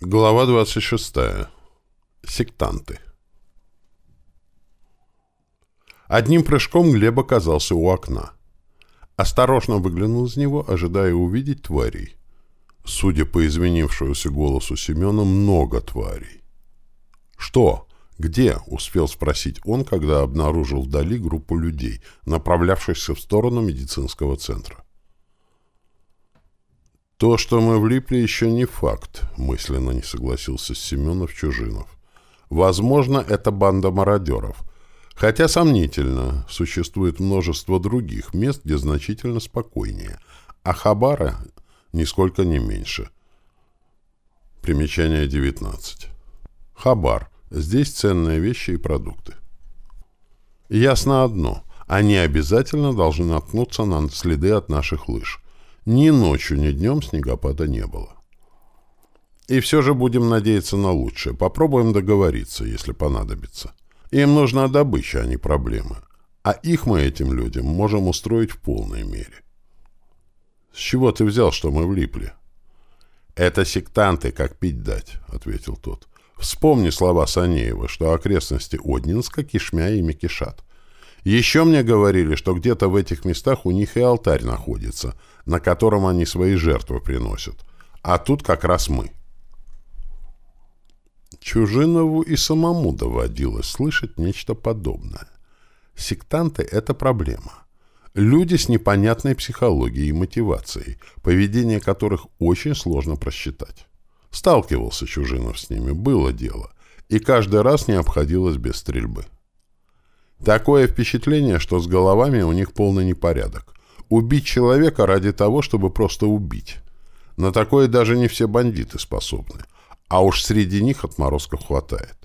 Глава 26. Сектанты. Одним прыжком Глеб оказался у окна. Осторожно выглянул из него, ожидая увидеть тварей. Судя по изменившемуся голосу Семена, много тварей. «Что? Где?» — успел спросить он, когда обнаружил вдали группу людей, направлявшихся в сторону медицинского центра. «То, что мы влипли, еще не факт», — мысленно не согласился Семенов-Чужинов. «Возможно, это банда мародеров. Хотя сомнительно, существует множество других мест, где значительно спокойнее, а Хабара нисколько не меньше». Примечание 19. Хабар. Здесь ценные вещи и продукты. Ясно одно. Они обязательно должны наткнуться на следы от наших лыж. Ни ночью, ни днем снегопада не было. И все же будем надеяться на лучшее. Попробуем договориться, если понадобится. Им нужна добыча, а не проблемы. А их мы этим людям можем устроить в полной мере. С чего ты взял, что мы влипли? Это сектанты, как пить дать, ответил тот. Вспомни слова Санеева, что окрестности Однинска кишмя ими кишат. Еще мне говорили, что где-то в этих местах у них и алтарь находится, на котором они свои жертвы приносят. А тут как раз мы. Чужинову и самому доводилось слышать нечто подобное. Сектанты — это проблема. Люди с непонятной психологией и мотивацией, поведение которых очень сложно просчитать. Сталкивался Чужинов с ними, было дело, и каждый раз не обходилось без стрельбы. Такое впечатление, что с головами у них полный непорядок. Убить человека ради того, чтобы просто убить. На такое даже не все бандиты способны. А уж среди них отморозков хватает.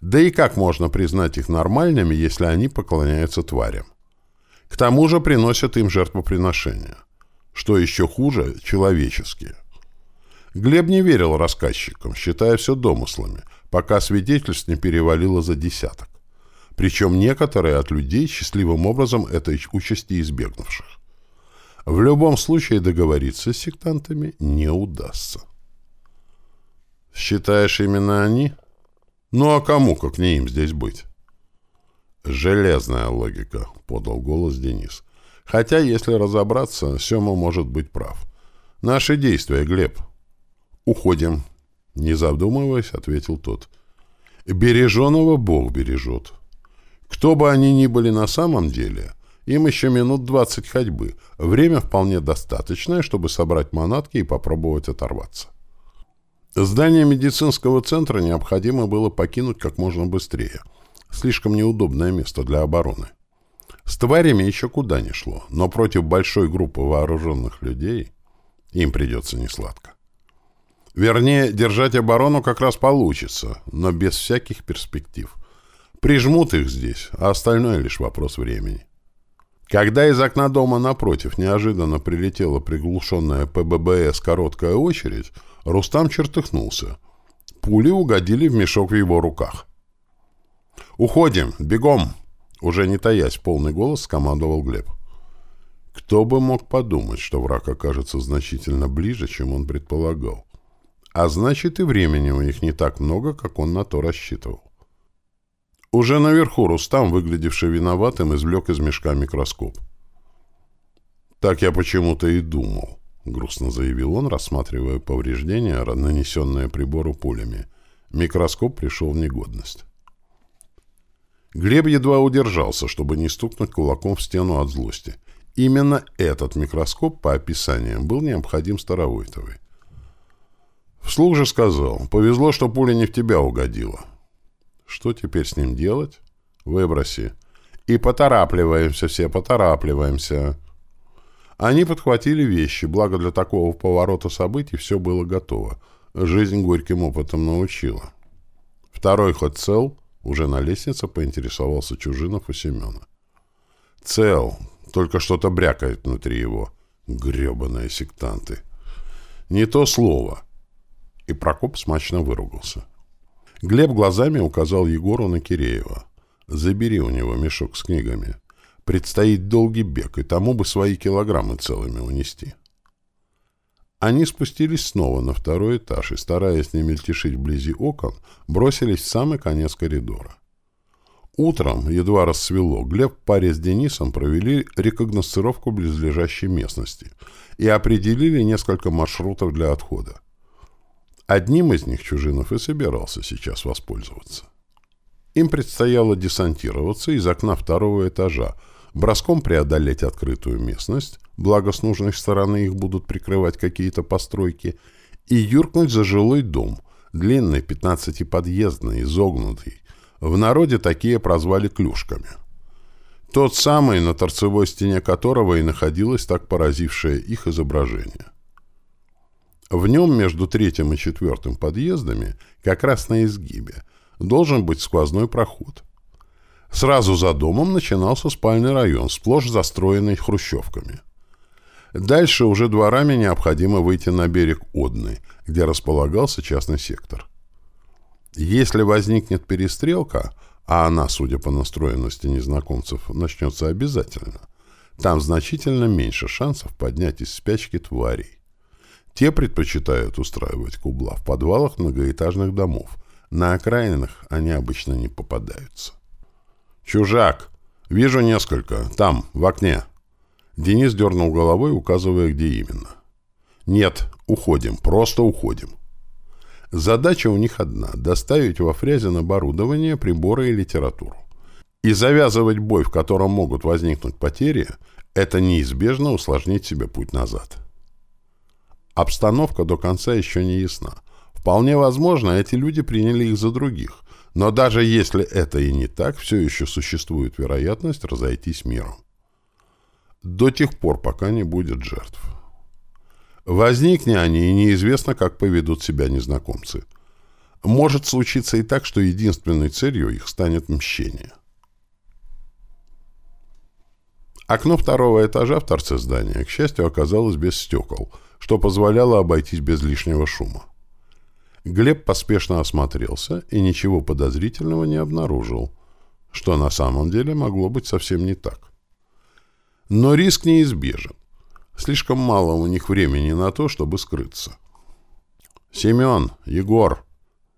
Да и как можно признать их нормальными, если они поклоняются тварям? К тому же приносят им жертвоприношения. Что еще хуже – человеческие. Глеб не верил рассказчикам, считая все домыслами, пока свидетельств не перевалило за десяток причем некоторые от людей, счастливым образом этой участи избегнувших. В любом случае договориться с сектантами не удастся. Считаешь, именно они? Ну а кому, как не им, здесь быть? Железная логика, подал голос Денис. Хотя, если разобраться, Сема может быть прав. Наши действия, Глеб. Уходим. Не задумываясь, ответил тот. Береженого Бог бережет. Кто бы они ни были на самом деле, им еще минут двадцать ходьбы. Время вполне достаточное, чтобы собрать манатки и попробовать оторваться. Здание медицинского центра необходимо было покинуть как можно быстрее. Слишком неудобное место для обороны. С тварями еще куда ни шло, но против большой группы вооруженных людей им придется несладко. Вернее, держать оборону как раз получится, но без всяких перспектив. Прижмут их здесь, а остальное лишь вопрос времени. Когда из окна дома напротив неожиданно прилетела приглушенная ПББС короткая очередь, Рустам чертыхнулся. Пули угодили в мешок в его руках. «Уходим! Бегом!» Уже не таясь, полный голос скомандовал Глеб. Кто бы мог подумать, что враг окажется значительно ближе, чем он предполагал. А значит, и времени у них не так много, как он на то рассчитывал. Уже наверху Рустам, выглядевший виноватым, извлек из мешка микроскоп. «Так я почему-то и думал», — грустно заявил он, рассматривая повреждения, нанесенные прибору пулями. Микроскоп пришел в негодность. Глеб едва удержался, чтобы не стукнуть кулаком в стену от злости. Именно этот микроскоп, по описаниям, был необходим Старовойтовой. Вслух же сказал, повезло, что пуля не в тебя угодила. Что теперь с ним делать? Выброси. И поторапливаемся все, поторапливаемся. Они подхватили вещи, благо для такого поворота событий все было готово. Жизнь горьким опытом научила. Второй ход цел, уже на лестнице поинтересовался Чужинов у Семена. Цел, только что-то брякает внутри его. Гребаные сектанты. Не то слово. И Прокоп смачно выругался. Глеб глазами указал Егору на Киреева. «Забери у него мешок с книгами. Предстоит долгий бег, и тому бы свои килограммы целыми унести». Они спустились снова на второй этаж и, стараясь не мельтешить вблизи окон, бросились в самый конец коридора. Утром, едва рассвело, Глеб в паре с Денисом провели рекогносцировку близлежащей местности и определили несколько маршрутов для отхода. Одним из них Чужинов и собирался сейчас воспользоваться. Им предстояло десантироваться из окна второго этажа, броском преодолеть открытую местность, благо с нужной стороны их будут прикрывать какие-то постройки, и юркнуть за жилой дом, длинный, пятнадцатиподъездный, изогнутый. В народе такие прозвали клюшками. Тот самый, на торцевой стене которого и находилось так поразившее их изображение. В нем между третьим и четвертым подъездами, как раз на изгибе, должен быть сквозной проход. Сразу за домом начинался спальный район, сплошь застроенный хрущевками. Дальше уже дворами необходимо выйти на берег Одны, где располагался частный сектор. Если возникнет перестрелка, а она, судя по настроенности незнакомцев, начнется обязательно, там значительно меньше шансов поднять из спячки тварей. Те предпочитают устраивать кубла в подвалах многоэтажных домов. На окраинах они обычно не попадаются. «Чужак! Вижу несколько. Там, в окне!» Денис дернул головой, указывая, где именно. «Нет, уходим. Просто уходим». Задача у них одна — доставить во Фрязин оборудование, приборы и литературу. И завязывать бой, в котором могут возникнуть потери, это неизбежно усложнит себе путь назад. Обстановка до конца еще не ясна. Вполне возможно, эти люди приняли их за других. Но даже если это и не так, все еще существует вероятность разойтись миром. До тех пор, пока не будет жертв. Возникни они, и неизвестно, как поведут себя незнакомцы. Может случиться и так, что единственной целью их станет мщение. Окно второго этажа в торце здания, к счастью, оказалось без стекол, что позволяло обойтись без лишнего шума. Глеб поспешно осмотрелся и ничего подозрительного не обнаружил, что на самом деле могло быть совсем не так. Но риск неизбежен. Слишком мало у них времени на то, чтобы скрыться. «Семен, Егор,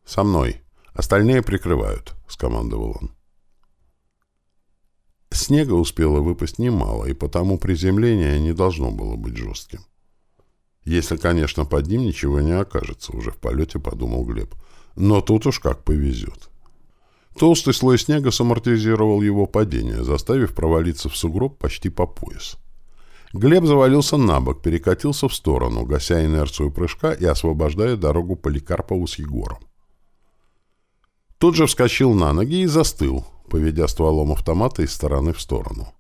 со мной. Остальные прикрывают», — скомандовал он. Снега успело выпасть немало, и потому приземление не должно было быть жестким. Если, конечно, под ним ничего не окажется, уже в полете подумал Глеб. Но тут уж как повезет. Толстый слой снега самортизировал его падение, заставив провалиться в сугроб почти по пояс. Глеб завалился на бок, перекатился в сторону, гася инерцию прыжка и освобождая дорогу Поликарпову с Егором. Тут же вскочил на ноги и застыл, поведя стволом автомата из стороны в сторону.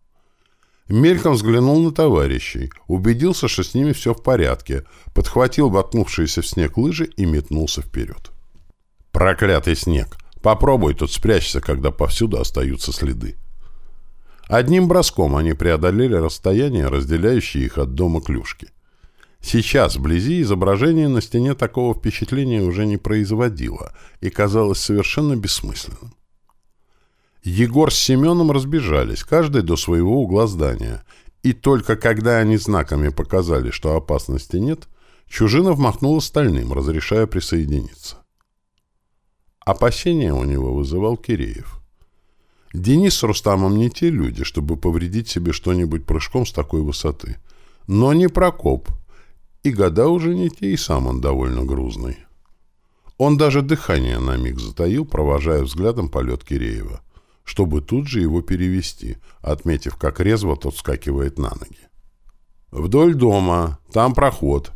Мельком взглянул на товарищей, убедился, что с ними все в порядке, подхватил воткнувшиеся в снег лыжи и метнулся вперед. «Проклятый снег! Попробуй тут спрячься, когда повсюду остаются следы!» Одним броском они преодолели расстояние, разделяющее их от дома клюшки. Сейчас, вблизи, изображение на стене такого впечатления уже не производило и казалось совершенно бессмысленным. Егор с Семеном разбежались, каждый до своего угла здания, и только когда они знаками показали, что опасности нет, Чужинов махнул остальным, разрешая присоединиться. Опасения у него вызывал Киреев. Денис с Рустамом не те люди, чтобы повредить себе что-нибудь прыжком с такой высоты. Но не Прокоп. И года уже не те, и сам он довольно грузный. Он даже дыхание на миг затаил, провожая взглядом полет Киреева, чтобы тут же его перевести, отметив, как резво тот скакивает на ноги. «Вдоль дома. Там проход.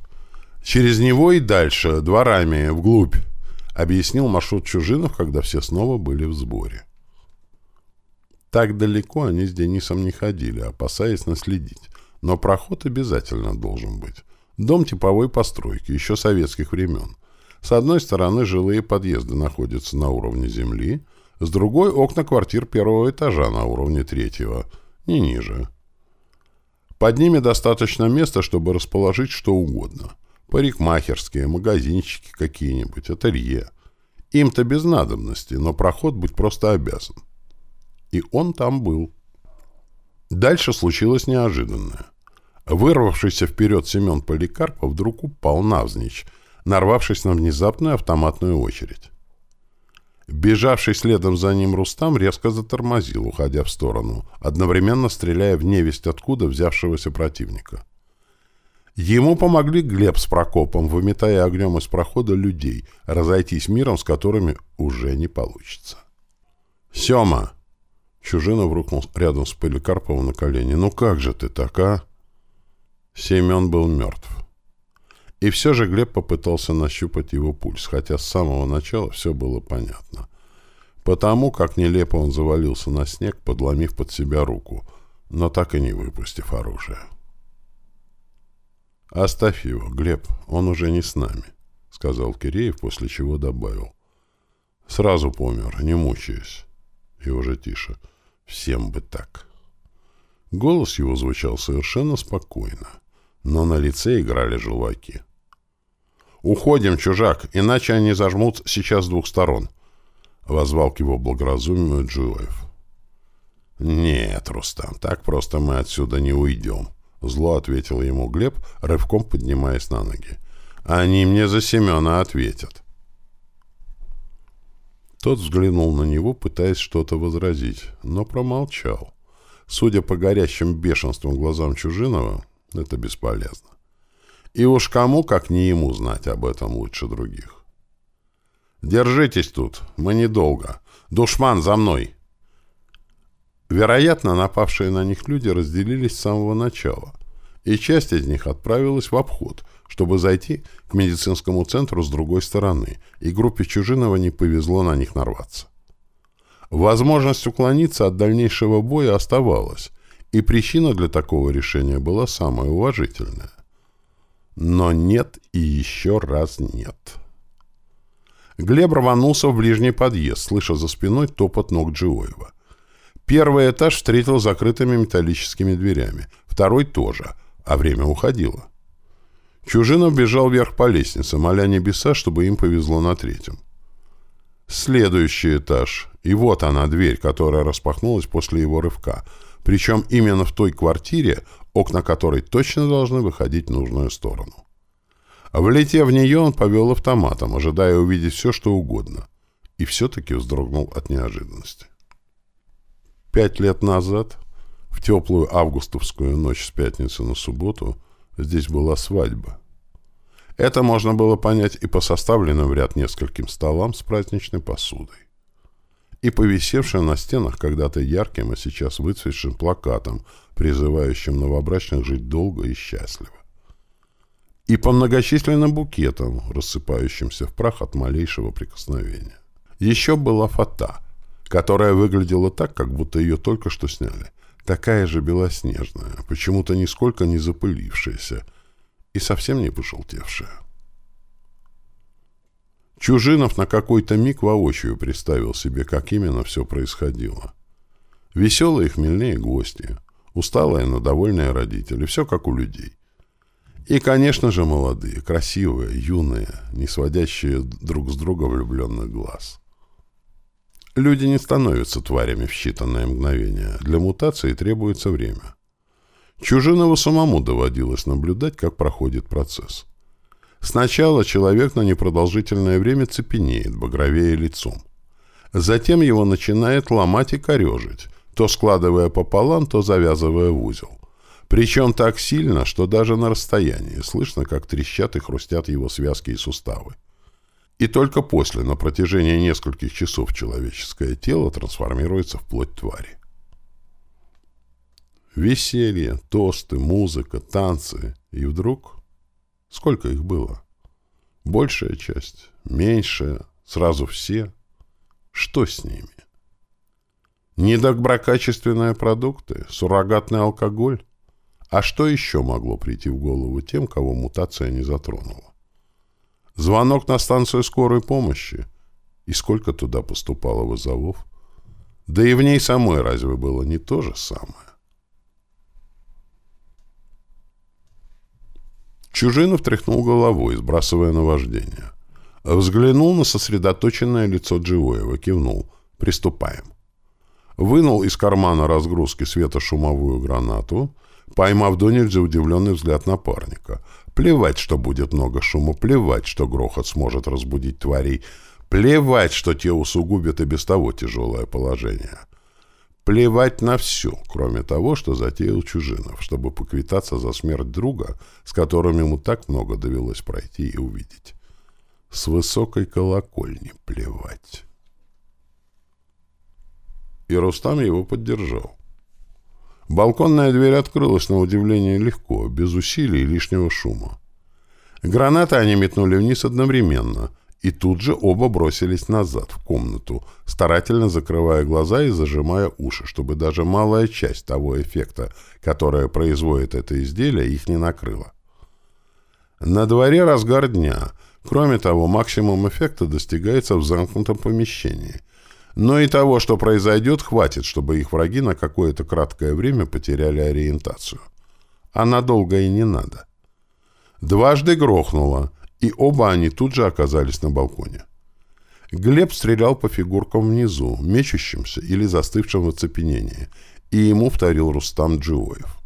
Через него и дальше, дворами, вглубь», — объяснил маршрут Чужинов, когда все снова были в сборе. Так далеко они с Денисом не ходили, опасаясь наследить. Но проход обязательно должен быть. Дом типовой постройки, еще советских времен. С одной стороны жилые подъезды находятся на уровне земли, с другой — окна квартир первого этажа на уровне третьего, не ниже. Под ними достаточно места, чтобы расположить что угодно. Парикмахерские, магазинчики какие-нибудь, ателье. Им-то без надобности, но проход быть просто обязан. И он там был. Дальше случилось неожиданное. Вырвавшийся вперед Семен Поликарпов вдруг упал навзничь, нарвавшись на внезапную автоматную очередь. Бежавший следом за ним Рустам резко затормозил, уходя в сторону, одновременно стреляя в невесть откуда взявшегося противника. Ему помогли Глеб с Прокопом, выметая огнем из прохода людей, разойтись миром, с которыми уже не получится. «Сема!» Чужинов рухнул рядом с Поликарповым на колени. «Ну как же ты так, а?» Семен был мертв. И все же Глеб попытался нащупать его пульс, хотя с самого начала все было понятно. Потому как нелепо он завалился на снег, подломив под себя руку, но так и не выпустив оружие. «Оставь его, Глеб, он уже не с нами», — сказал Киреев, после чего добавил. «Сразу помер, не мучаясь». И уже тише. «Всем бы так». Голос его звучал совершенно спокойно, но на лице играли желваки. «Уходим, чужак, иначе они зажмут сейчас с двух сторон», — возвал к его благоразумию Джуев. «Нет, Рустам, так просто мы отсюда не уйдем», — зло ответил ему Глеб, рывком поднимаясь на ноги. «Они мне за Семена ответят». Тот взглянул на него, пытаясь что-то возразить, но промолчал. Судя по горящим бешенством глазам Чужинова, это бесполезно. И уж кому, как не ему, знать об этом лучше других. «Держитесь тут, мы недолго. Душман за мной!» Вероятно, напавшие на них люди разделились с самого начала, и часть из них отправилась в обход, чтобы зайти к медицинскому центру с другой стороны, и группе Чужинова не повезло на них нарваться. Возможность уклониться от дальнейшего боя оставалась, и причина для такого решения была самая уважительная. Но нет и еще раз нет. Глеб рванулся в ближний подъезд, слыша за спиной топот ног Джиоева. Первый этаж встретил закрытыми металлическими дверями, второй тоже, а время уходило. Чужинов бежал вверх по лестнице, моля небеса, чтобы им повезло на третьем. Следующий этаж, и вот она, дверь, которая распахнулась после его рывка, причем именно в той квартире, окна которой точно должны выходить в нужную сторону. Влетев в нее, он повел автоматом, ожидая увидеть все, что угодно, и все-таки вздрогнул от неожиданности. Пять лет назад, в теплую августовскую ночь с пятницы на субботу, здесь была свадьба. Это можно было понять и по составленным в ряд нескольким столам с праздничной посудой и повисевшим на стенах когда-то ярким, а сейчас выцветшим плакатом, призывающим новобрачных жить долго и счастливо. И по многочисленным букетам, рассыпающимся в прах от малейшего прикосновения. Еще была фата, которая выглядела так, как будто ее только что сняли. Такая же белоснежная, почему-то нисколько не запылившаяся и совсем не пожелтевшая. Чужинов на какой-то миг воочию представил себе, как именно все происходило. Веселые хмельные гости, усталые, но довольные родители, все как у людей. И, конечно же, молодые, красивые, юные, не сводящие друг с друга влюбленных глаз. Люди не становятся тварями в считанное мгновение. Для мутации требуется время. Чужинову самому доводилось наблюдать, как проходит процесс. Сначала человек на непродолжительное время цепенеет, багровее лицом. Затем его начинает ломать и корежить, то складывая пополам, то завязывая в узел. Причем так сильно, что даже на расстоянии слышно, как трещат и хрустят его связки и суставы. И только после, на протяжении нескольких часов, человеческое тело трансформируется в плоть твари. Веселье, тосты, музыка, танцы. И вдруг Сколько их было? Большая часть, меньшая, сразу все. Что с ними? Недоброкачественные продукты, суррогатный алкоголь? А что еще могло прийти в голову тем, кого мутация не затронула? Звонок на станцию скорой помощи? И сколько туда поступало вызовов? Да и в ней самой разве было не то же самое? Чужинов тряхнул головой, сбрасывая наваждение. Взглянул на сосредоточенное лицо Дживоева, кивнул. «Приступаем». Вынул из кармана разгрузки светошумовую гранату, поймав до нельзя удивленный взгляд напарника. Плевать, что будет много шума, плевать, что грохот сможет разбудить тварей, плевать, что те усугубят и без того тяжелое положение. Плевать на все, кроме того, что затеял Чужинов, чтобы поквитаться за смерть друга, с которым ему так много довелось пройти и увидеть. С высокой колокольни плевать. И Рустам его поддержал. Балконная дверь открылась на удивление легко, без усилий и лишнего шума. Гранаты они метнули вниз одновременно, и тут же оба бросились назад, в комнату, старательно закрывая глаза и зажимая уши, чтобы даже малая часть того эффекта, которое производит это изделие, их не накрыла. На дворе разгар дня. Кроме того, максимум эффекта достигается в замкнутом помещении – но и того, что произойдет, хватит, чтобы их враги на какое-то краткое время потеряли ориентацию. А надолго и не надо. Дважды грохнуло, и оба они тут же оказались на балконе. Глеб стрелял по фигуркам внизу, мечущимся или застывшим в оцепенении, и ему вторил Рустам Джиоев.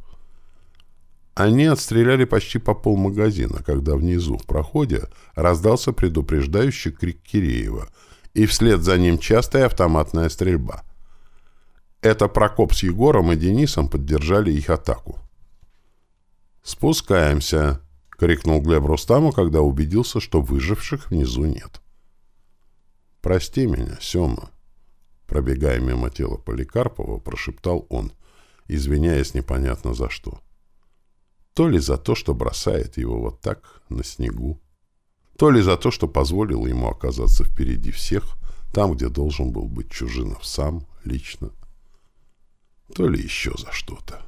Они отстреляли почти по полмагазина, когда внизу, в проходе, раздался предупреждающий крик Киреева — и вслед за ним частая автоматная стрельба. Это Прокоп с Егором и Денисом поддержали их атаку. «Спускаемся!» — крикнул Глеб Рустаму, когда убедился, что выживших внизу нет. «Прости меня, Сема!» Пробегая мимо тела Поликарпова, прошептал он, извиняясь непонятно за что. То ли за то, что бросает его вот так на снегу, то ли за то, что позволил ему оказаться впереди всех, там, где должен был быть Чужинов сам, лично, то ли еще за что-то.